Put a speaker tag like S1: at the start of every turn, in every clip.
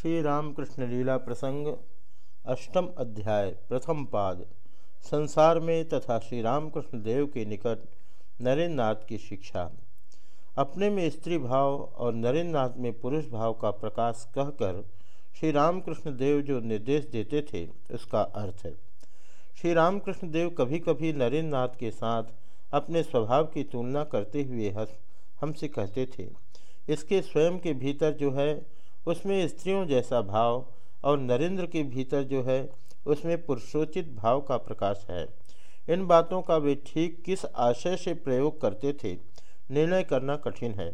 S1: श्री रामकृष्ण लीला प्रसंग, अष्टम अध्याय, प्रथम पाद। संसार में तथा श्री रामकृष्ण देव के निकट नरेंद्र नाथ की शिक्षा। अपने में स्त्री भाव और नरेंद्र नाथ में पुरुष भाव का प्रकाश कहकर श्री रामकृष्ण देव जो निर्देश देते थे, उसका अर्थ है। श्री रामकृष्ण देव कभी कभी नरेंद्र नाथ के साथ अपने स्वभाव की तुलना करते हुए हमसे कहते थे, इसके स्वयं के भीतर जो है उसमें स्त्रियों जैसा भाव और नरेंद्र के भीतर जो है, उसमें पुरुषोचित भाव का प्रकाश है। इन बातों का वे ठीक किस आशय से प्रयोग करते थे, निर्णय करना कठिन है।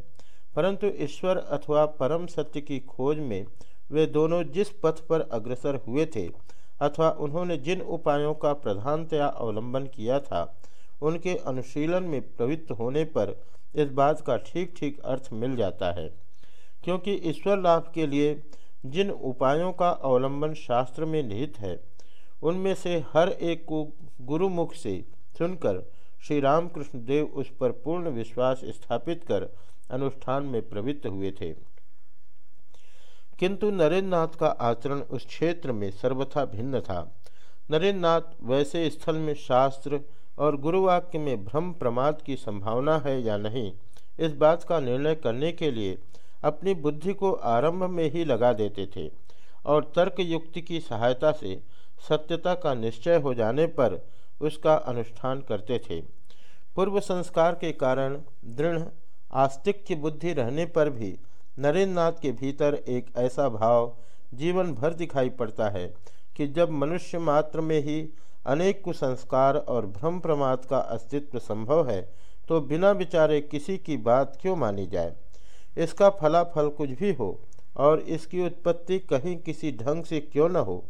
S1: परंतु ईश्वर अथवा परम सत्य की खोज में वे दोनों जिस पथ पर अग्रसर हुए थे, अथवा उन्होंने जिन उपायों का प्रधानतया अवलंबन किया था, उनके अनुशीलन में प्रवृत्त होने पर इस बात का ठीक ठीक अर्थ मिल जाता है। क्योंकि ईश्वर लाभ के लिए जिन उपायों का अवलंबन शास्त्र में निहित है, उनमें से हर एक को गुरुमुख से सुनकर श्री रामकृष्ण देव उस पर पूर्ण विश्वास स्थापित कर अनुष्ठान में प्रवृत्त हुए थे। किंतु नरेंद्र नाथ का आचरण उस क्षेत्र में सर्वथा भिन्न था। नरेंद्र नाथ वैसे स्थल में शास्त्र और गुरुवाक्य में भ्रम प्रमाद की संभावना है या नहीं, इस बात का निर्णय करने के लिए अपनी बुद्धि को आरंभ में ही लगा देते थे और तर्क युक्ति की सहायता से सत्यता का निश्चय हो जाने पर उसका अनुष्ठान करते थे। पूर्व संस्कार के कारण दृढ़ आस्तिक्य बुद्धि रहने पर भी नरेंद्र नाथ के भीतर एक ऐसा भाव जीवन भर दिखाई पड़ता है कि जब मनुष्य मात्र में ही अनेक कुसंस्कार और भ्रम प्रमाद का अस्तित्व संभव है तो बिना विचारे किसी की बात क्यों मानी जाए? इसका फलाफल कुछ भी हो, और इसकी उत्पत्ति कहीं किसी ढंग से क्यों न हो।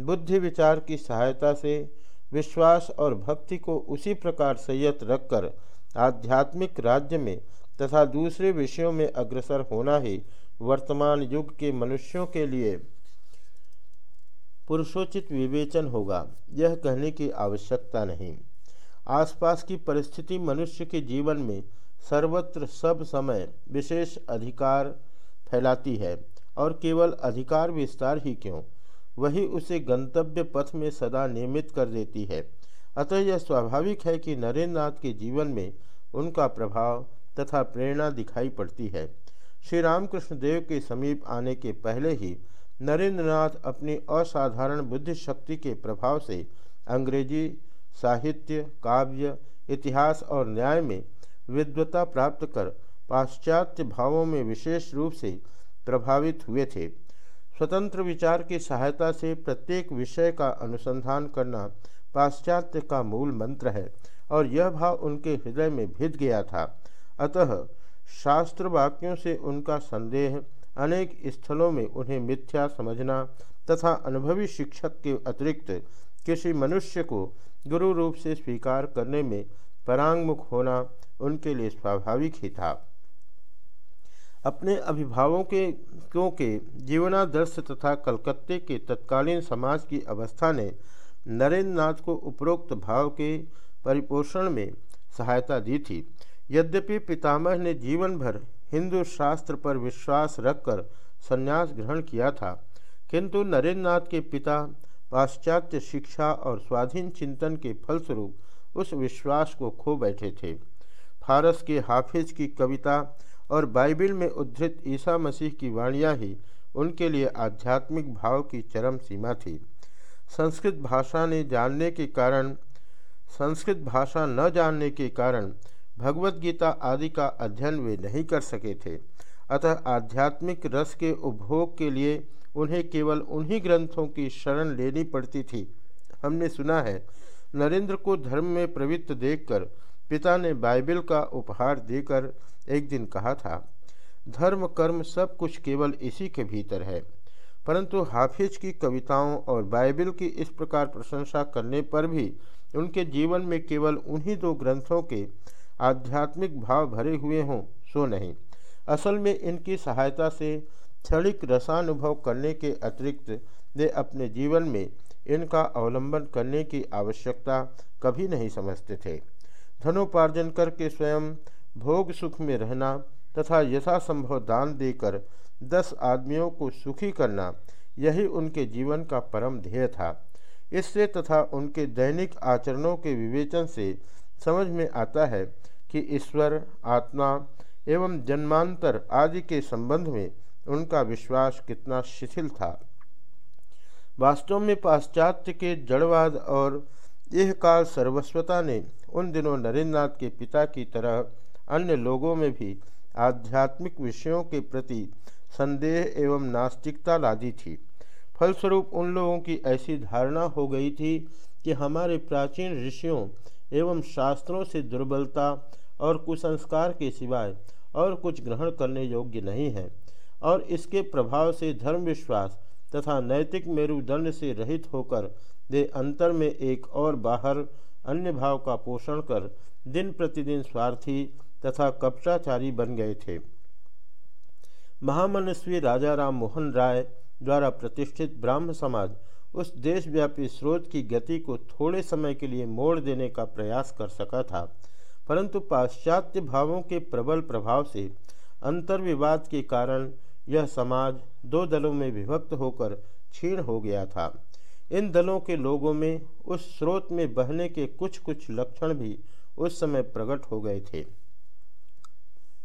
S1: बुद्धि विचार की सहायता से, विश्वास और भक्ति को उसी प्रकार संयत रखकर, आध्यात्मिक राज्य में तथा दूसरे विषयों में अग्रसर होना ही वर्तमान युग के मनुष्यों के लिए पुरुषोचित विवेचन होगा। यह कहने की आवश्यकता नहीं। आसपास की परिस्थिति मनुष्य के जीवन में सर्वत्र सब समय विशेष अधिकार फैलाती है और केवल अधिकार विस्तार ही क्यों? वही उसे गंतव्य पथ में सदा नियमित कर देती है। अतः यह स्वाभाविक है कि नरेंद्र नाथ के जीवन में उनका प्रभाव तथा प्रेरणा दिखाई पड़ती है। श्री रामकृष्ण देव के समीप आने के पहले ही नरेंद्रनाथ अपनी असाधारण बुद्धि शक्ति के प्रभाव से अंग्रेज़ी साहित्य, काव्य, इतिहास और न्याय में विद्वता प्राप्त कर पाश्चात्य भावों में विशेष रूप से प्रभावित हुए थे। स्वतंत्र विचार की सहायता से प्रत्येक विषय का अनुसंधान करना पाश्चात्य का मूल मंत्र है और यह भाव उनके हृदय में भिद गया था। अतः शास्त्र वाक्यों से उनका संदेह अनेक स्थलों में उन्हें मिथ्या समझना तथा अनुभवी शिक्षक के अतिरिक्त किसी मनुष्य को गुरु रूप से स्वीकार करने में परांगमुख होना उनके लिए स्वाभाविक ही था। अपने अभिभावों के क्योंकि जीवनादर्श तथा कलकत्ते के तत्कालीन समाज की अवस्था ने नरेंद्र नाथ को उपरोक्त भाव के परिपोषण में सहायता दी थी। यद्यपि पितामह ने जीवन भर हिंदू शास्त्र पर विश्वास रखकर संन्यास ग्रहण किया था, किंतु नरेंद्र नाथ के पिता पाश्चात्य शिक्षा और स्वाधीन चिंतन के फलस्वरूप उस विश्वास को खो बैठे थे। फारस के हाफिज की कविता और बाइबिल में उद्धृत ईसा मसीह की वाणियाँ ही उनके लिए आध्यात्मिक भाव की चरम सीमा थी। संस्कृत भाषा ने जानने के कारण, संस्कृत भाषा न जानने के कारण भगवत गीता आदि का अध्ययन वे नहीं कर सके थे। अतः आध्यात्मिक रस के उपभोग के लिए उन्हें केवल उन्हीं ग्रंथों की शरण लेनी पड़ती थी। हमने सुना है, नरेंद्र को धर्म में प्रवृत्त देखकर पिता ने बाइबिल का उपहार देकर एक दिन कहा था, धर्म, कर्म सब कुछ केवल इसी के भीतर है। परंतु हाफिज की कविताओं और बाइबिल की इस प्रकार प्रशंसा करने पर भी उनके जीवन में केवल उन्हीं दो ग्रंथों के आध्यात्मिक भाव भरे हुए हों, सो नहीं। असल में इनकी सहायता से क्षणिक रसानुभव करने के अतिरिक्त वे अपने जीवन में इनका अवलंबन करने की आवश्यकता कभी नहीं समझते थे। धनोपार्जन करके स्वयं भोग सुख में रहना तथा यथासंभव दान देकर दस आदमियों को सुखी करना, यही उनके जीवन का परम ध्येय था। इससे तथा उनके दैनिक आचरणों के विवेचन से समझ में आता है कि ईश्वर, आत्मा एवं जन्मांतर आदि के संबंध में उनका विश्वास कितना शिथिल था। वास्तव में पाश्चात्य के जड़वाद और यह काल सर्वस्वता ने उन दिनों नरेंद्रनाथ के पिता की तरह अन्य लोगों में भी आध्यात्मिक विषयों के प्रति संदेह एवं नास्तिकता ला दी थी। फलस्वरूप उन लोगों की ऐसी धारणा हो गई थी कि हमारे प्राचीन ऋषियों एवं शास्त्रों से दुर्बलता और कुसंस्कार के सिवाय और कुछ ग्रहण करने योग्य नहीं है। और इसके प्रभाव से धर्म विश्वास तथा नैतिक मेरुदंड से रहित होकर वे अंतर में एक और बाहर अन्य भाव का पोषण कर दिन प्रतिदिन स्वार्थी तथा कपटाचारी बन गए थे। महामनस्वी राजा राम मोहन राय द्वारा प्रतिष्ठित ब्राह्म समाज उस देशव्यापी स्रोत की गति को थोड़े समय के लिए मोड़ देने का प्रयास कर सका था, परंतु पाश्चात्य भावों के प्रबल प्रभाव से अंतर्विवाद के कारण यह समाज दो दलों में विभक्त होकर क्षीण हो गया था। इन दलों के लोगों में उस स्रोत में बहने के कुछ कुछ लक्षण भी उस समय प्रकट हो गए थे।